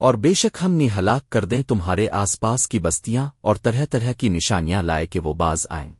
اور بے شک ہم نی ہلاک کر دیں تمہارے آس پاس کی بستیاں اور طرح طرح کی نشانیاں لائے کہ وہ باز آئیں۔